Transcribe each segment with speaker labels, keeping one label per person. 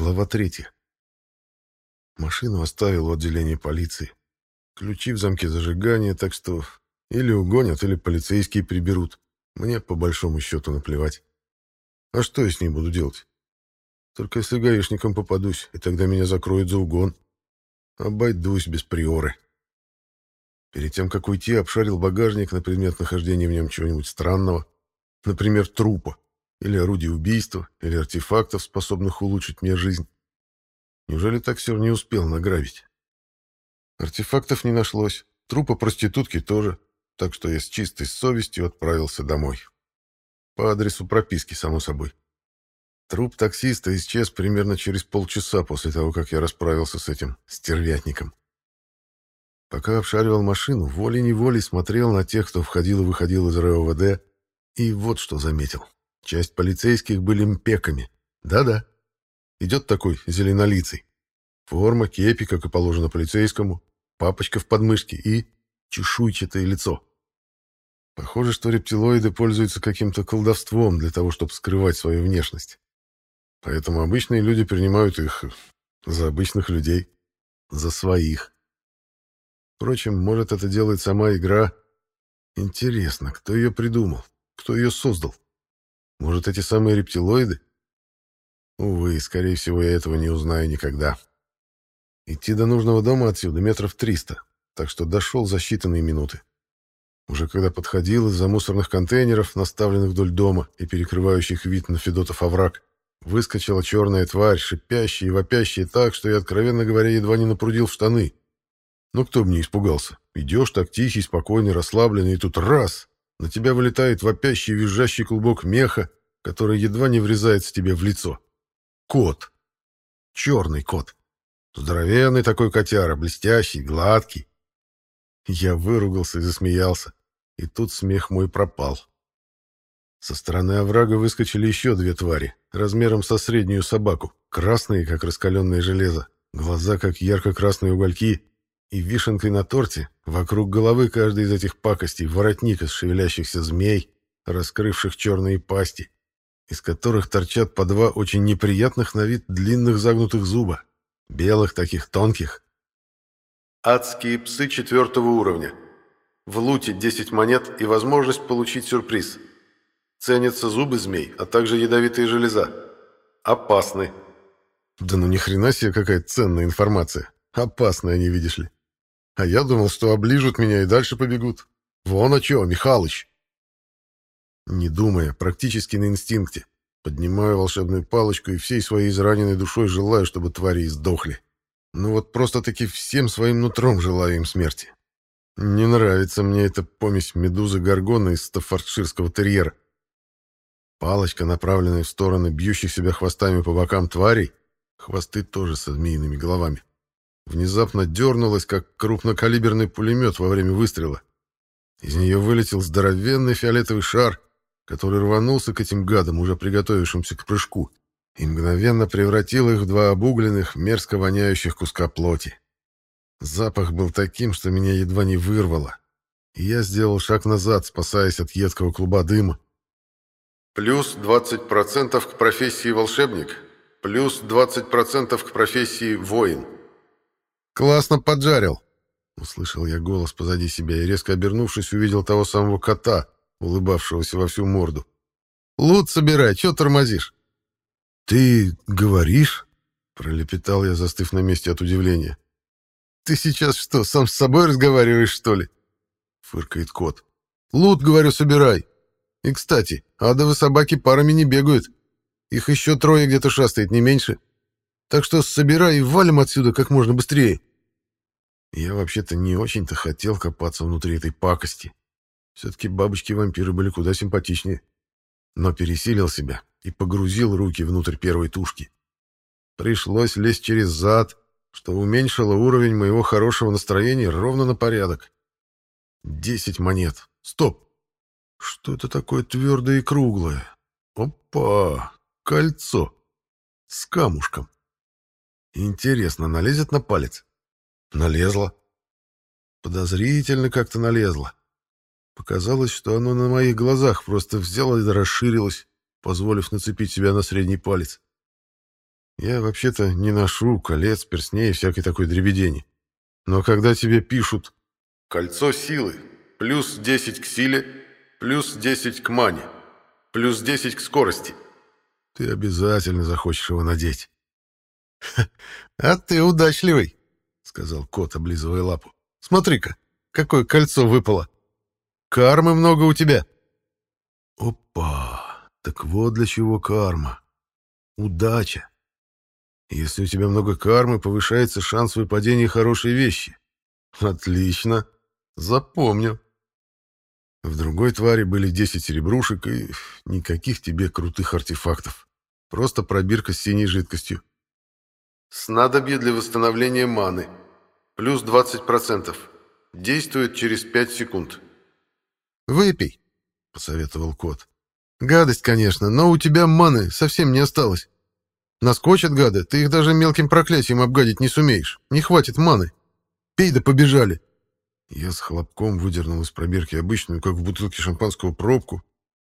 Speaker 1: Глава третья. Машину оставил в отделении полиции. Ключи в замке зажигания, так что или угонят, или полицейские приберут. Мне по большому счету наплевать. А что я с ней буду делать? Только если гаишником попадусь, и тогда меня закроют за угон. Обойдусь без приоры. Перед тем, как уйти, обшарил багажник на предмет нахождения в нем чего-нибудь странного. Например, трупа или орудий убийства, или артефактов, способных улучшить мне жизнь. Неужели таксер не успел награбить? Артефактов не нашлось, трупа проститутки тоже, так что я с чистой совестью отправился домой. По адресу прописки, само собой. Труп таксиста исчез примерно через полчаса после того, как я расправился с этим стервятником. Пока обшаривал машину, волей-неволей смотрел на тех, кто входил и выходил из РОВД, и вот что заметил. Часть полицейских были мпеками. Да-да. Идет такой зеленолицый. Форма, кепи, как и положено полицейскому, папочка в подмышке и чешуйчатое лицо. Похоже, что рептилоиды пользуются каким-то колдовством для того, чтобы скрывать свою внешность. Поэтому обычные люди принимают их за обычных людей, за своих. Впрочем, может, это делает сама игра. Интересно, кто ее придумал? Кто ее создал? Может, эти самые рептилоиды? Увы, скорее всего, я этого не узнаю никогда. Идти до нужного дома отсюда метров триста, так что дошел за считанные минуты. Уже когда подходил из-за мусорных контейнеров, наставленных вдоль дома и перекрывающих вид на Федотов овраг, выскочила черная тварь, шипящая и вопящая так, что я, откровенно говоря, едва не напрудил в штаны. Ну кто бы не испугался. Идешь так тихий, спокойный, расслабленный, и тут раз на тебя вылетает вопящий визжащий клубок меха, который едва не врезается тебе в лицо. Кот. Черный кот. Здоровенный такой котяра, блестящий, гладкий. Я выругался и засмеялся, и тут смех мой пропал. Со стороны оврага выскочили еще две твари, размером со среднюю собаку, красные, как раскаленное железо, глаза, как ярко-красные угольки, и вишенкой на торте, вокруг головы каждой из этих пакостей, воротник из шевелящихся змей, раскрывших черные пасти, из которых торчат по два очень неприятных на вид длинных загнутых зуба, белых таких тонких. Адские псы четвертого уровня. В луте 10 монет и возможность получить сюрприз. Ценятся зубы змей, а также ядовитые железа. Опасны. Да ну ни хрена себе какая ценная информация. Опасная, не видишь ли. А я думал, что оближут меня и дальше побегут. Вон о чем, Михалыч. Не думая, практически на инстинкте, поднимаю волшебную палочку и всей своей израненной душой желаю, чтобы твари сдохли. Ну вот просто-таки всем своим нутром желаю им смерти. Не нравится мне эта помесь медузы Гаргона из стаффордширского терьера. Палочка, направленная в стороны бьющих себя хвостами по бокам тварей, хвосты тоже со змеиными головами, внезапно дернулась, как крупнокалиберный пулемет во время выстрела. Из нее вылетел здоровенный фиолетовый шар, который рванулся к этим гадам, уже приготовившимся к прыжку, и мгновенно превратил их в два обугленных, мерзко воняющих куска плоти. Запах был таким, что меня едва не вырвало, и я сделал шаг назад, спасаясь от едкого клуба дыма. Плюс 20% к профессии волшебник, плюс 20% к профессии воин. «Классно поджарил!» Услышал я голос позади себя и, резко обернувшись, увидел того самого кота, улыбавшегося во всю морду. «Лут собирай, чё тормозишь?» «Ты говоришь?» — пролепетал я, застыв на месте от удивления. «Ты сейчас что, сам с собой разговариваешь, что ли?» — фыркает кот. «Лут, говорю, собирай. И, кстати, адовы собаки парами не бегают. Их еще трое где-то шастает, не меньше. Так что собирай и валим отсюда как можно быстрее». Я вообще-то не очень-то хотел копаться внутри этой пакости. Все-таки бабочки-вампиры были куда симпатичнее. Но пересилил себя и погрузил руки внутрь первой тушки. Пришлось лезть через зад, что уменьшило уровень моего хорошего настроения ровно на порядок. Десять монет. Стоп! Что это такое твердое и круглое? Опа! Кольцо! С камушком. Интересно, налезет на палец? Налезла. Подозрительно как-то налезла. Показалось, что оно на моих глазах просто взяло и расширилось, позволив нацепить себя на средний палец. Я вообще-то не ношу колец, перстней и всякой такой дребедени. Но когда тебе пишут «Кольцо силы, плюс 10 к силе, плюс 10 к мане, плюс 10 к скорости», ты обязательно захочешь его надеть. «А ты удачливый», — сказал кот, облизывая лапу. «Смотри-ка, какое кольцо выпало. Кармы много у тебя». «Опа! Так вот для чего карма. Удача. Если у тебя много кармы, повышается шанс выпадения хорошей вещи. Отлично. Запомню». В другой твари были 10 серебрушек и никаких тебе крутых артефактов. Просто пробирка с синей жидкостью. Снадобье для восстановления маны. Плюс 20%. Действует через 5 секунд. «Выпей», — посоветовал кот. «Гадость, конечно, но у тебя маны совсем не осталось. Наскочат гады, ты их даже мелким проклятием обгадить не сумеешь. Не хватит маны. Пей да побежали». Я с хлопком выдернул из пробирки обычную, как в бутылке шампанского, пробку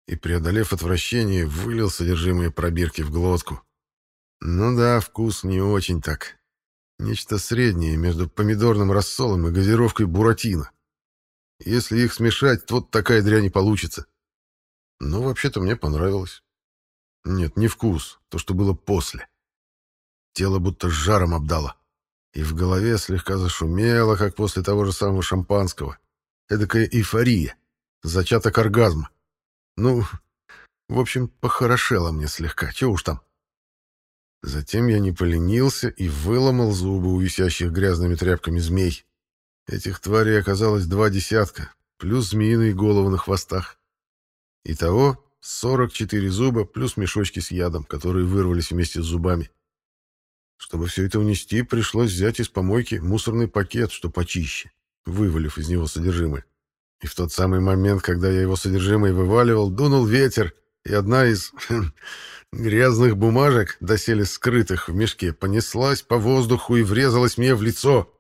Speaker 1: и, преодолев отвращение, вылил содержимое пробирки в глотку. Ну да, вкус не очень так. Нечто среднее между помидорным рассолом и газировкой буратино. Если их смешать, то такая дрянь не получится. Но вообще-то мне понравилось. Нет, не вкус, то, что было после. Тело будто жаром обдало. И в голове слегка зашумело, как после того же самого шампанского. Эдакая эйфория, зачаток оргазма. Ну, в общем, похорошело мне слегка, чего уж там. Затем я не поленился и выломал зубы у висящих грязными тряпками змей. Этих тварей оказалось два десятка, плюс змеиные головы на хвостах. Итого 44 зуба плюс мешочки с ядом, которые вырвались вместе с зубами. Чтобы все это унести, пришлось взять из помойки мусорный пакет, что почище, вывалив из него содержимое. И в тот самый момент, когда я его содержимое вываливал, дунул ветер, и одна из грязных бумажек, доселе скрытых в мешке, понеслась по воздуху и врезалась мне в лицо.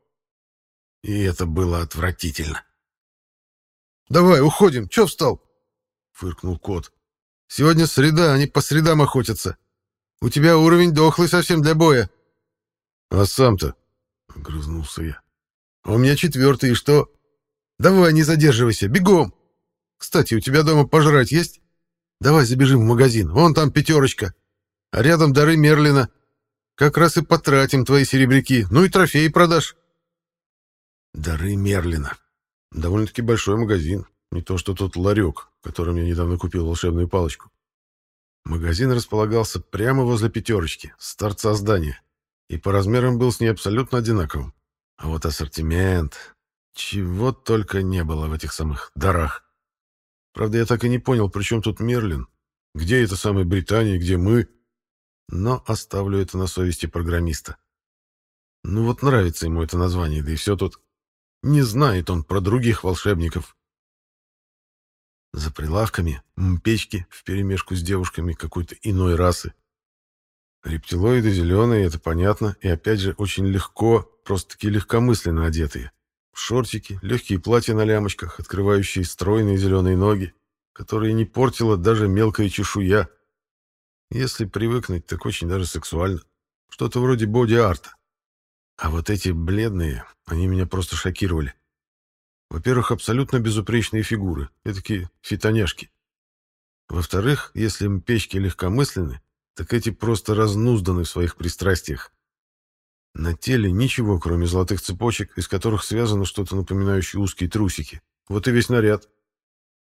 Speaker 1: И это было отвратительно. «Давай, уходим, чё встал?» — фыркнул кот. «Сегодня среда, они по средам охотятся. У тебя уровень дохлый совсем для боя». «А сам-то?» — огрызнулся я. «А «У меня четвертый, и что?» Давай, не задерживайся, бегом. Кстати, у тебя дома пожрать есть? Давай забежим в магазин, вон там пятерочка. А рядом дары Мерлина. Как раз и потратим твои серебряки, ну и трофеи продашь. Дары Мерлина. Довольно-таки большой магазин. Не то что тот ларек, в котором я недавно купил волшебную палочку. Магазин располагался прямо возле пятерочки, с торца здания, и по размерам был с ней абсолютно одинаковым. А вот ассортимент... Чего только не было в этих самых дарах. Правда, я так и не понял, при чем тут Мерлин. Где эта самая Британия, где мы? Но оставлю это на совести программиста. Ну вот нравится ему это название, да и все тут. Не знает он про других волшебников. За прилавками мпечки вперемешку с девушками какой-то иной расы. Рептилоиды зеленые, это понятно, и опять же очень легко, просто-таки легкомысленно одетые. Шортики, легкие платья на лямочках, открывающие стройные зеленые ноги, которые не портила даже мелкая чешуя. Если привыкнуть, так очень даже сексуально. Что-то вроде боди-арта. А вот эти бледные, они меня просто шокировали. Во-первых, абсолютно безупречные фигуры, такие фитоняшки. Во-вторых, если мпечки легкомысленны, так эти просто разнузданы в своих пристрастиях. На теле ничего, кроме золотых цепочек, из которых связано что-то напоминающее узкие трусики. Вот и весь наряд.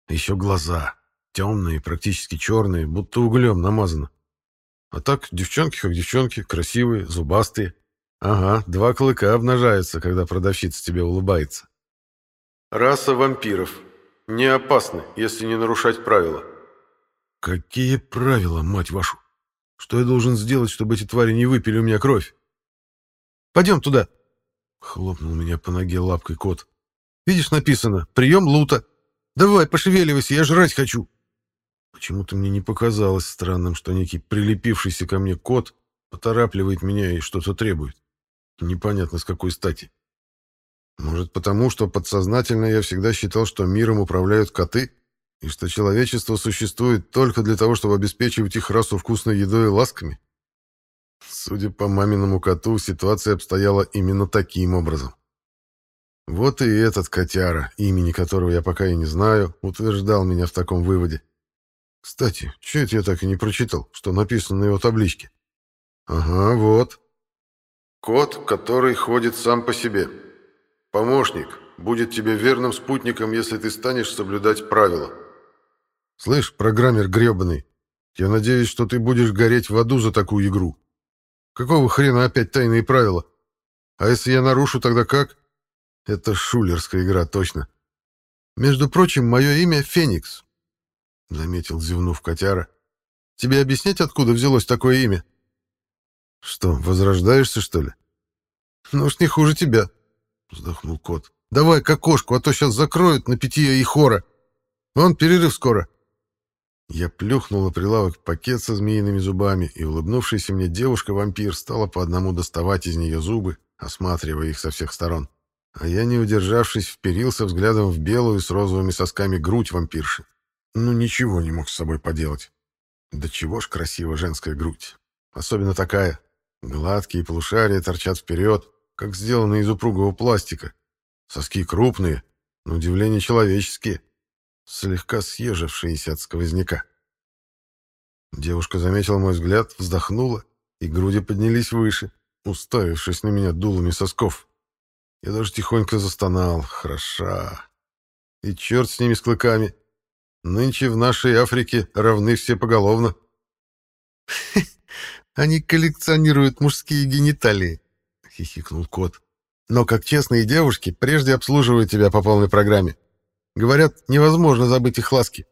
Speaker 1: Еще глаза. Темные, практически черные, будто углем намазано. А так, девчонки как девчонки, красивые, зубастые. Ага, два клыка обнажаются, когда продавщица тебе улыбается. Раса вампиров. Не опасны, если не нарушать правила. Какие правила, мать вашу? Что я должен сделать, чтобы эти твари не выпили у меня кровь? Пойдем туда!» Хлопнул меня по ноге лапкой кот. «Видишь, написано «Прием лута». Давай, пошевеливайся, я жрать хочу!» Почему-то мне не показалось странным, что некий прилепившийся ко мне кот поторапливает меня и что-то требует. Непонятно, с какой стати. Может, потому, что подсознательно я всегда считал, что миром управляют коты, и что человечество существует только для того, чтобы обеспечивать их расу вкусной едой и ласками? Судя по маминому коту, ситуация обстояла именно таким образом. Вот и этот котяра, имени которого я пока и не знаю, утверждал меня в таком выводе. Кстати, что это я так и не прочитал, что написано на его табличке? Ага, вот. Кот, который ходит сам по себе. Помощник, будет тебе верным спутником, если ты станешь соблюдать правила. Слышь, программер гребаный, я надеюсь, что ты будешь гореть в аду за такую игру. Какого хрена опять тайные правила? А если я нарушу, тогда как? Это шулерская игра, точно. Между прочим, мое имя Феникс, — заметил, зевнув котяра. Тебе объяснять, откуда взялось такое имя? Что, возрождаешься, что ли? Ну уж не хуже тебя, — вздохнул кот. Давай к окошку, а то сейчас закроют на питье и хора. Вон перерыв скоро. Я плюхнул на прилавок пакет со змеиными зубами, и улыбнувшаяся мне девушка-вампир стала по одному доставать из нее зубы, осматривая их со всех сторон. А я, не удержавшись, вперился взглядом в белую с розовыми сосками грудь вампирши. Ну, ничего не мог с собой поделать. Да чего ж красива женская грудь. Особенно такая. Гладкие полушария торчат вперед, как сделанные из упругого пластика. Соски крупные, на удивление человеческие слегка съежившиеся от сквозняка. Девушка заметила мой взгляд, вздохнула, и груди поднялись выше, уставившись на меня дулами сосков. Я даже тихонько застонал. Хороша. И черт с ними, с клыками. Нынче в нашей Африке равны все поголовно. «Они коллекционируют мужские гениталии», — хихикнул кот. «Но, как честные девушки, прежде обслуживают тебя по полной программе. Говорят, невозможно забыть их ласки.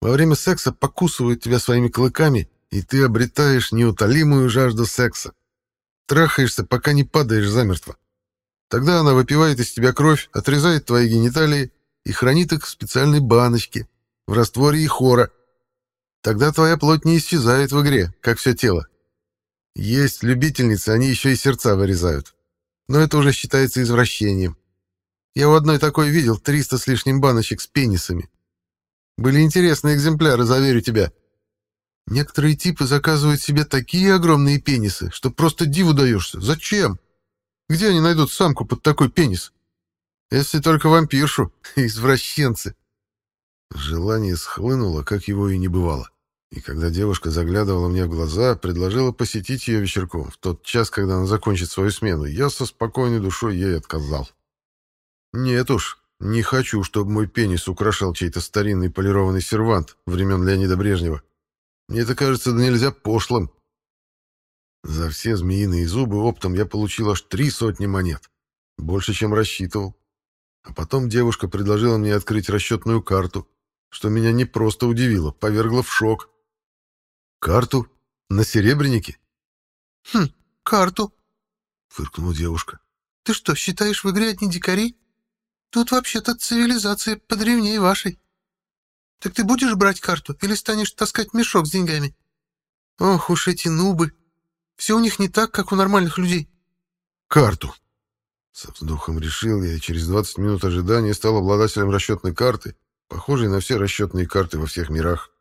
Speaker 1: Во время секса покусывают тебя своими клыками, и ты обретаешь неутолимую жажду секса. Трахаешься, пока не падаешь замертво. Тогда она выпивает из тебя кровь, отрезает твои гениталии и хранит их в специальной баночке, в растворе и хора. Тогда твоя плоть не исчезает в игре, как все тело. Есть любительницы, они еще и сердца вырезают. Но это уже считается извращением. Я у одной такой видел 300 с лишним баночек с пенисами. Были интересные экземпляры, заверю тебя. Некоторые типы заказывают себе такие огромные пенисы, что просто диву даешься. Зачем? Где они найдут самку под такой пенис? Если только вампиршу, извращенцы. Желание схлынуло, как его и не бывало. И когда девушка заглядывала мне в глаза, предложила посетить ее вечерком, в тот час, когда она закончит свою смену, я со спокойной душой ей отказал. Нет уж, не хочу, чтобы мой пенис украшал чей-то старинный полированный сервант времен Леонида Брежнева. Мне это кажется да нельзя пошлым. За все змеиные зубы оптом я получил аж три сотни монет. Больше, чем рассчитывал. А потом девушка предложила мне открыть расчетную карту, что меня не просто удивило, повергло в шок. «Карту? На серебрянике?»
Speaker 2: «Хм, карту», —
Speaker 1: фыркнула девушка.
Speaker 2: «Ты что, считаешь в игре одни дикари? Тут вообще-то цивилизация подревнее вашей. Так ты будешь брать карту или станешь таскать мешок с деньгами? Ох уж эти нубы. Все у них не так, как у нормальных людей.
Speaker 1: Карту. Со вздохом решил я, и через 20 минут ожидания стал обладателем расчетной карты, похожей на все расчетные карты во всех мирах.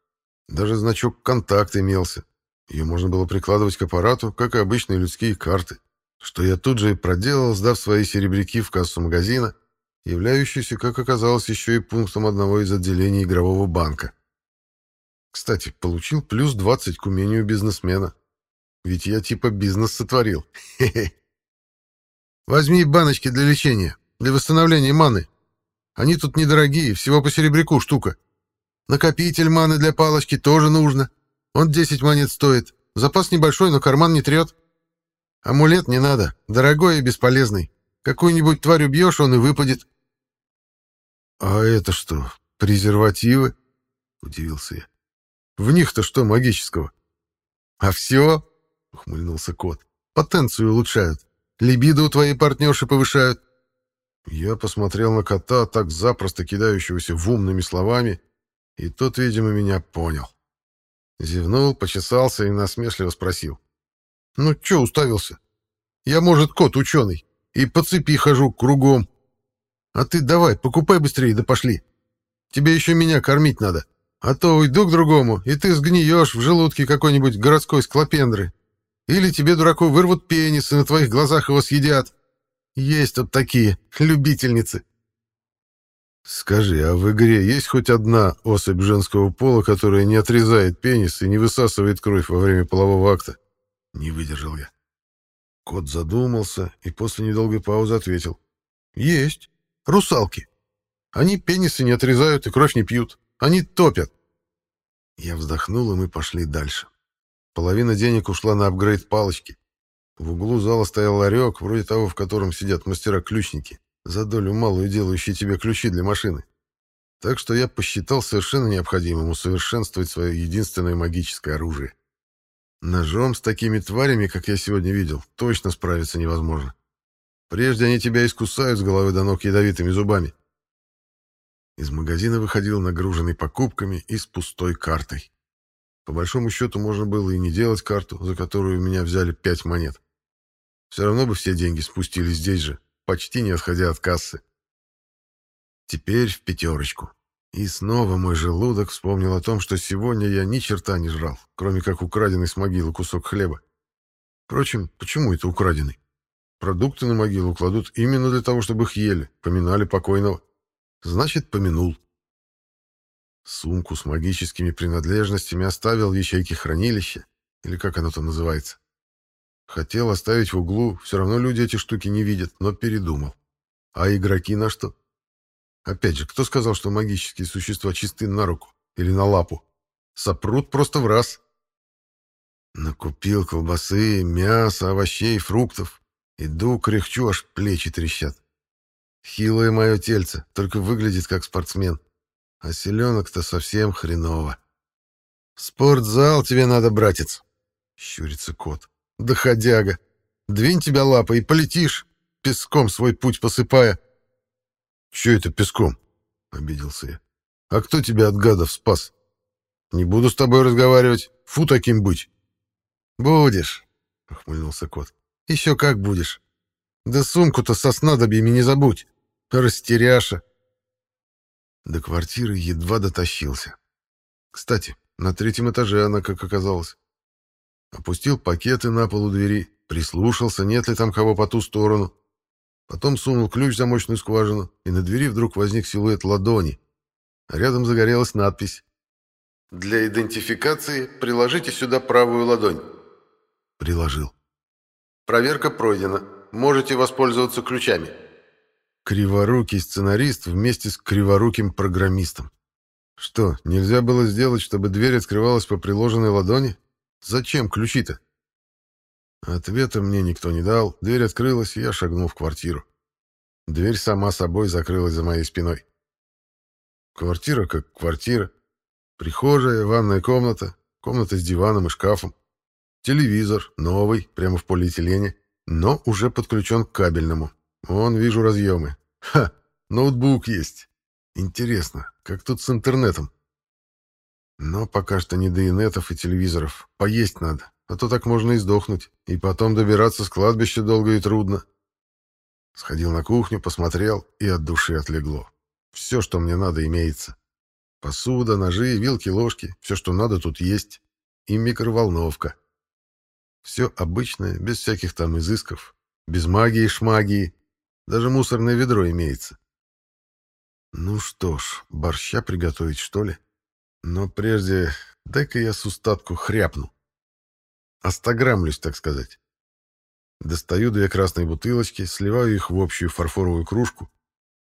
Speaker 1: Даже значок «Контакт» имелся. Ее можно было прикладывать к аппарату, как и обычные людские карты, что я тут же и проделал, сдав свои серебряки в кассу магазина являющийся, как оказалось, еще и пунктом одного из отделений игрового банка. Кстати, получил плюс 20 к умению бизнесмена. Ведь я типа бизнес сотворил. Хе-хе. Возьми баночки для лечения, для восстановления маны. Они тут недорогие, всего по серебряку штука. Накопитель маны для палочки тоже нужно. Он 10 монет стоит. Запас небольшой, но карман не трет. Амулет не надо, дорогой и бесполезный. Какую-нибудь тварь убьешь, он и выпадет. «А это что, презервативы?» — удивился я. «В них-то что магического?» «А все?» — ухмыльнулся кот. «Потенцию улучшают. Либидо у твоей партнерши повышают». Я посмотрел на кота, так запросто кидающегося в умными словами, и тот, видимо, меня понял. Зевнул, почесался и насмешливо спросил. «Ну, чё уставился? Я, может, кот ученый, и по цепи хожу кругом, а ты давай, покупай быстрее, да пошли. Тебе еще меня кормить надо. А то уйду к другому, и ты сгниешь в желудке какой-нибудь городской склопендры. Или тебе, дураку, вырвут пенис и на твоих глазах его съедят. Есть тут такие любительницы. Скажи, а в игре есть хоть одна особь женского пола, которая не отрезает пенис и не высасывает кровь во время полового акта? Не выдержал я. Кот задумался и после недолгой паузы ответил. Есть. Русалки. Они пенисы не отрезают и кровь не пьют. Они топят. Я вздохнул, и мы пошли дальше. Половина денег ушла на апгрейд палочки. В углу зала стоял ларек, вроде того, в котором сидят мастера-ключники, за долю малую делающие тебе ключи для машины. Так что я посчитал совершенно необходимым усовершенствовать свое единственное магическое оружие. Ножом с такими тварями, как я сегодня видел, точно справиться невозможно. Прежде они тебя искусают с головы до ног ядовитыми зубами. Из магазина выходил нагруженный покупками и с пустой картой. По большому счету можно было и не делать карту, за которую меня взяли пять монет. Все равно бы все деньги спустились здесь же, почти не отходя от кассы. Теперь в пятерочку. И снова мой желудок вспомнил о том, что сегодня я ни черта не жрал, кроме как украденный с могилы кусок хлеба. Впрочем, почему это украденный? Продукты на могилу кладут именно для того, чтобы их ели, поминали покойного. Значит, помянул. Сумку с магическими принадлежностями оставил в ячейке хранилища, или как оно там называется. Хотел оставить в углу, все равно люди эти штуки не видят, но передумал. А игроки на что? Опять же, кто сказал, что магические существа чисты на руку или на лапу? Сопрут просто в раз. Накупил колбасы, мяса, овощей, фруктов. Иду, кряхчу, аж плечи трещат. Хилое мое тельце, только выглядит как спортсмен. А селенок-то совсем хреново. «Спортзал тебе надо, братец!» — щурится кот. «Доходяга! Двинь тебя лапой и полетишь, песком свой путь посыпая!» «Че это песком?» — обиделся я. «А кто тебя от гадов спас? Не буду с тобой разговаривать. Фу таким быть!» «Будешь!» — ухмыльнулся кот. «Еще как будешь! Да сумку-то со снадобьями не забудь! Растеряша!» До квартиры едва дотащился. Кстати, на третьем этаже она, как оказалось. Опустил пакеты на полу двери, прислушался, нет ли там кого по ту сторону. Потом сунул ключ в замочную скважину, и на двери вдруг возник силуэт ладони. Рядом загорелась надпись. «Для идентификации приложите сюда правую ладонь». Приложил. «Проверка пройдена. Можете воспользоваться ключами». Криворукий сценарист вместе с криворуким программистом. Что, нельзя было сделать, чтобы дверь открывалась по приложенной ладони? Зачем ключи-то? Ответа мне никто не дал, дверь открылась, и я шагнул в квартиру. Дверь сама собой закрылась за моей спиной. Квартира как квартира. Прихожая, ванная комната, комната с диваном и шкафом. Телевизор, новый, прямо в полиэтилене, но уже подключен к кабельному. Вон, вижу разъемы. Ха, ноутбук есть. Интересно, как тут с интернетом? Но пока что не до инетов и телевизоров. Поесть надо, а то так можно и сдохнуть. И потом добираться с кладбища долго и трудно. Сходил на кухню, посмотрел, и от души отлегло. Все, что мне надо, имеется. Посуда, ножи, вилки, ложки. Все, что надо, тут есть. И микроволновка. Все обычное, без всяких там изысков. Без магии, шмагии. Даже мусорное ведро имеется. Ну что ж, борща приготовить, что ли? Но прежде дай-ка я с устатку хряпну. Остограммлюсь, так сказать. Достаю две красные бутылочки, сливаю их в общую фарфоровую кружку,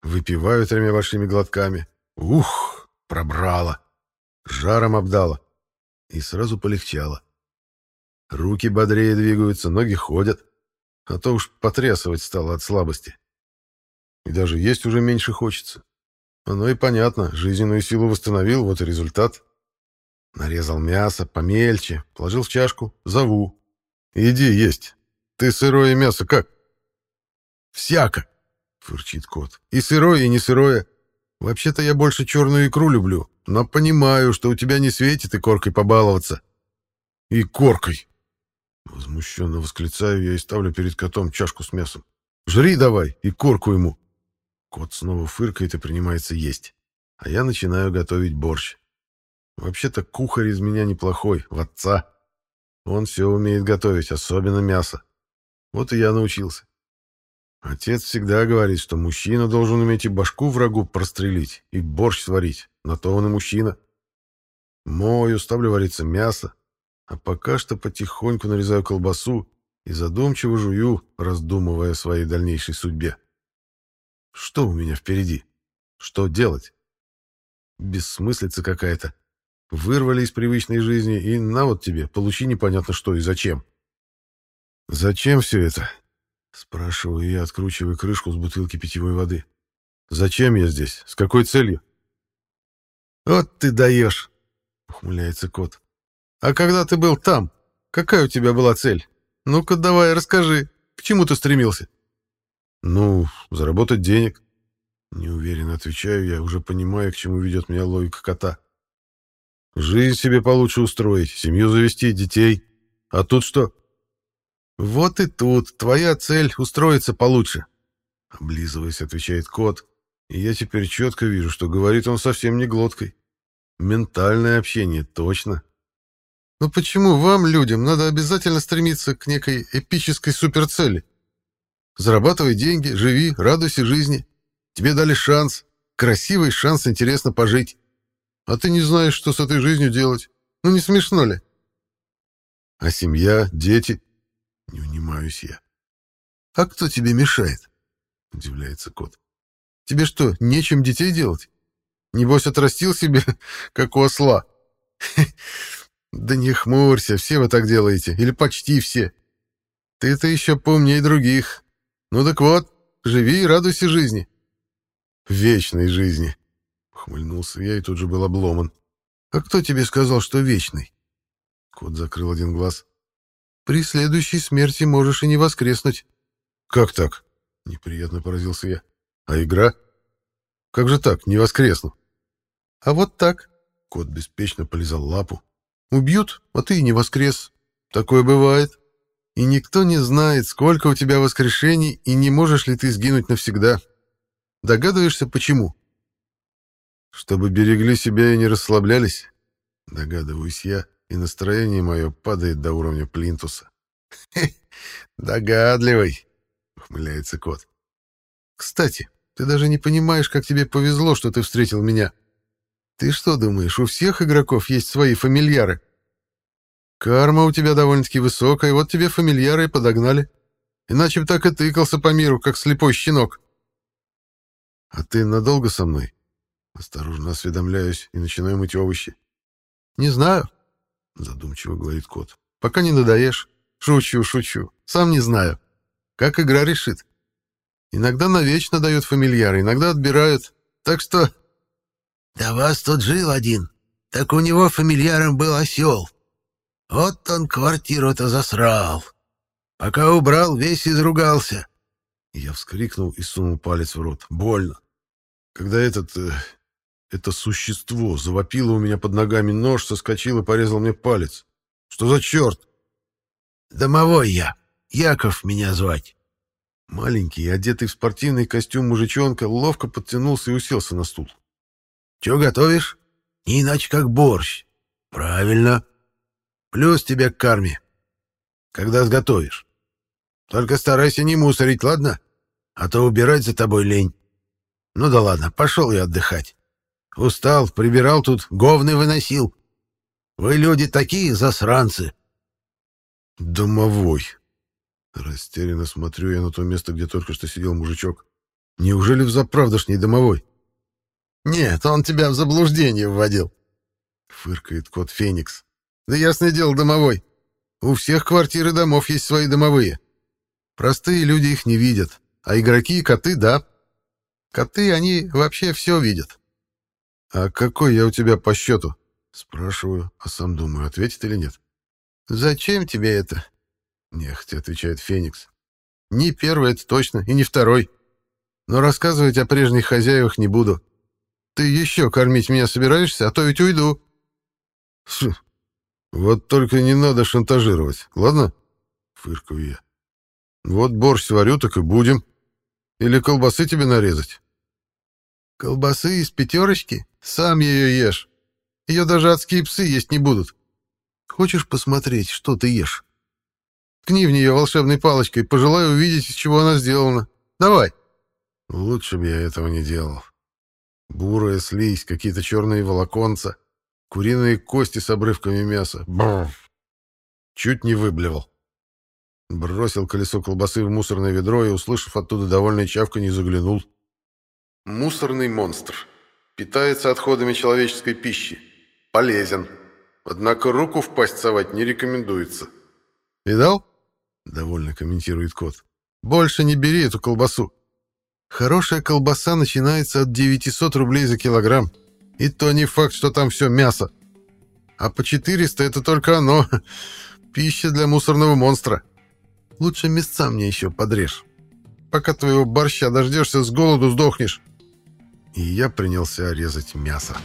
Speaker 1: выпиваю тремя большими глотками. Ух, пробрало. Жаром обдало. И сразу полегчало. Руки бодрее двигаются, ноги ходят. А то уж потрясывать стало от слабости. И даже есть уже меньше хочется. Оно и понятно, жизненную силу восстановил, вот и результат. Нарезал мясо помельче, положил в чашку, зову. «Иди есть. Ты сырое мясо как?» «Всяко», — фырчит кот. «И сырое, и не сырое. Вообще-то я больше черную икру люблю, но понимаю, что у тебя не светит и коркой побаловаться». «И коркой!» Возмущенно восклицаю я и ставлю перед котом чашку с мясом. «Жри давай и корку ему!» Кот снова фыркает и принимается есть. А я начинаю готовить борщ. Вообще-то кухарь из меня неплохой, в отца. Он все умеет готовить, особенно мясо. Вот и я научился. Отец всегда говорит, что мужчина должен уметь и башку врагу прострелить, и борщ сварить. На то он и мужчина. Мою, ставлю вариться мясо, а пока что потихоньку нарезаю колбасу и задумчиво жую, раздумывая о своей дальнейшей судьбе. Что у меня впереди? Что делать? Бессмыслица какая-то. Вырвали из привычной жизни, и на вот тебе, получи непонятно что и зачем. Зачем все это? Спрашиваю я, откручивая крышку с бутылки питьевой воды. «Зачем я здесь? С какой целью?»
Speaker 2: «Вот ты даешь!» — ухмыляется кот. «А когда ты был там, какая у тебя была цель? Ну-ка давай расскажи, к чему ты стремился?»
Speaker 1: «Ну, заработать денег». Неуверенно отвечаю я, уже понимая, к чему ведет меня логика кота. «Жизнь себе получше устроить, семью завести, детей. А тут что?»
Speaker 2: «Вот и тут твоя цель — устроиться получше», —
Speaker 1: облизываясь, отвечает кот, и я теперь четко вижу, что говорит он совсем не глоткой. Ментальное общение, точно.
Speaker 2: «Но почему вам, людям, надо обязательно стремиться к некой эпической суперцели? Зарабатывай деньги, живи, радуйся жизни. Тебе дали шанс, красивый шанс интересно пожить. А ты не знаешь, что с этой жизнью делать. Ну не смешно ли?»
Speaker 1: «А семья, дети?» Не унимаюсь я.
Speaker 2: «А кто тебе мешает?» — удивляется кот. «Тебе что, нечем детей делать? Небось, отрастил себе, как у осла?» «Да не хмурься, все вы так делаете, или почти все. Ты-то еще поумнее других. Ну так вот, живи и радуйся жизни».
Speaker 1: «Вечной жизни», — ухмыльнулся я и тут же был обломан.
Speaker 2: «А кто тебе сказал, что вечный?»
Speaker 1: Кот закрыл один глаз.
Speaker 2: При следующей смерти можешь и не воскреснуть.
Speaker 1: Как так? Неприятно поразился я. А игра? Как же так, не воскресну?
Speaker 2: А вот так.
Speaker 1: Кот беспечно полизал лапу.
Speaker 2: Убьют, а ты и не воскрес. Такое бывает. И никто не знает, сколько у тебя воскрешений, и не можешь ли ты сгинуть навсегда. Догадываешься, почему?
Speaker 1: Чтобы берегли себя и не расслаблялись, догадываюсь я, и настроение мое падает до уровня плинтуса.
Speaker 2: «Догадливый», — ухмыляется кот. «Кстати, ты даже не понимаешь, как тебе повезло, что ты встретил меня. Ты что думаешь, у всех игроков есть свои фамильяры? Карма у тебя довольно-таки высокая, вот тебе фамильяры и подогнали. Иначе бы так и тыкался по миру, как слепой щенок».
Speaker 1: «А ты надолго со мной?» Осторожно осведомляюсь и начинаю мыть овощи.
Speaker 2: «Не знаю.
Speaker 1: — задумчиво говорит кот.
Speaker 2: «Пока не надоешь. Шучу, шучу. Сам не знаю. Как игра решит. Иногда навечно дают фамильяры, иногда отбирают. Так что...»
Speaker 3: «Да вас тут жил один. Так у него фамильяром был осел. Вот он квартиру-то засрал. Пока убрал, весь изругался».
Speaker 1: Я вскрикнул и сунул палец в рот. Больно. Когда этот... Э, это существо завопило у меня под ногами нож, соскочил и порезал мне палец. Что за черт?
Speaker 3: Домовой я. Яков меня звать.
Speaker 1: Маленький, одетый в спортивный костюм мужичонка, ловко подтянулся и уселся на стул.
Speaker 3: Че готовишь? Не иначе как борщ. Правильно. Плюс тебе к карме. Когда сготовишь. Только старайся не мусорить, ладно? А то убирать за тобой лень. Ну да ладно, пошел я отдыхать. Устал, прибирал тут, говны выносил. Вы люди такие засранцы.
Speaker 1: Домовой. Растерянно смотрю я на то место, где только что сидел мужичок. Неужели в заправдошний домовой?
Speaker 2: Нет, он тебя в заблуждение вводил.
Speaker 1: Фыркает кот Феникс.
Speaker 2: Да ясное дело, домовой. У всех квартир и домов есть свои домовые. Простые люди их не видят, а игроки и коты — да. Коты, они вообще все видят.
Speaker 1: «А какой я у тебя по счету?» Спрашиваю, а сам думаю, ответит или нет.
Speaker 2: «Зачем тебе это?»
Speaker 1: Нехотя отвечает Феникс.
Speaker 2: «Не первый это точно, и не второй. Но рассказывать о прежних хозяевах не буду. Ты еще кормить меня собираешься, а то ведь уйду».
Speaker 1: Вот только не надо шантажировать, ладно?» Фыркаю я. «Вот борщ сварю, так и будем. Или колбасы тебе нарезать?»
Speaker 2: «Колбасы из пятерочки?» Сам ее ешь. Ее даже адские псы есть не будут. Хочешь посмотреть, что ты ешь? Ткни в нее волшебной палочкой, пожелай увидеть, из чего она сделана. Давай.
Speaker 1: Лучше бы я этого не делал. Бурая слизь, какие-то черные волоконца, куриные кости с обрывками мяса. Бррр. Чуть не выблевал. Бросил колесо колбасы в мусорное ведро и, услышав оттуда довольное чавканье, заглянул. Мусорный монстр. Питается отходами человеческой пищи. Полезен. Однако руку в пасть совать не рекомендуется.
Speaker 2: Видал?
Speaker 1: Довольно комментирует кот.
Speaker 2: Больше не бери эту колбасу. Хорошая колбаса начинается от 900 рублей за килограмм. И то не факт, что там все мясо. А по 400 это только оно. Пища для мусорного монстра. Лучше мясца мне еще подрежь. Пока твоего борща дождешься, с голоду сдохнешь.
Speaker 1: И я принялся резать мясо.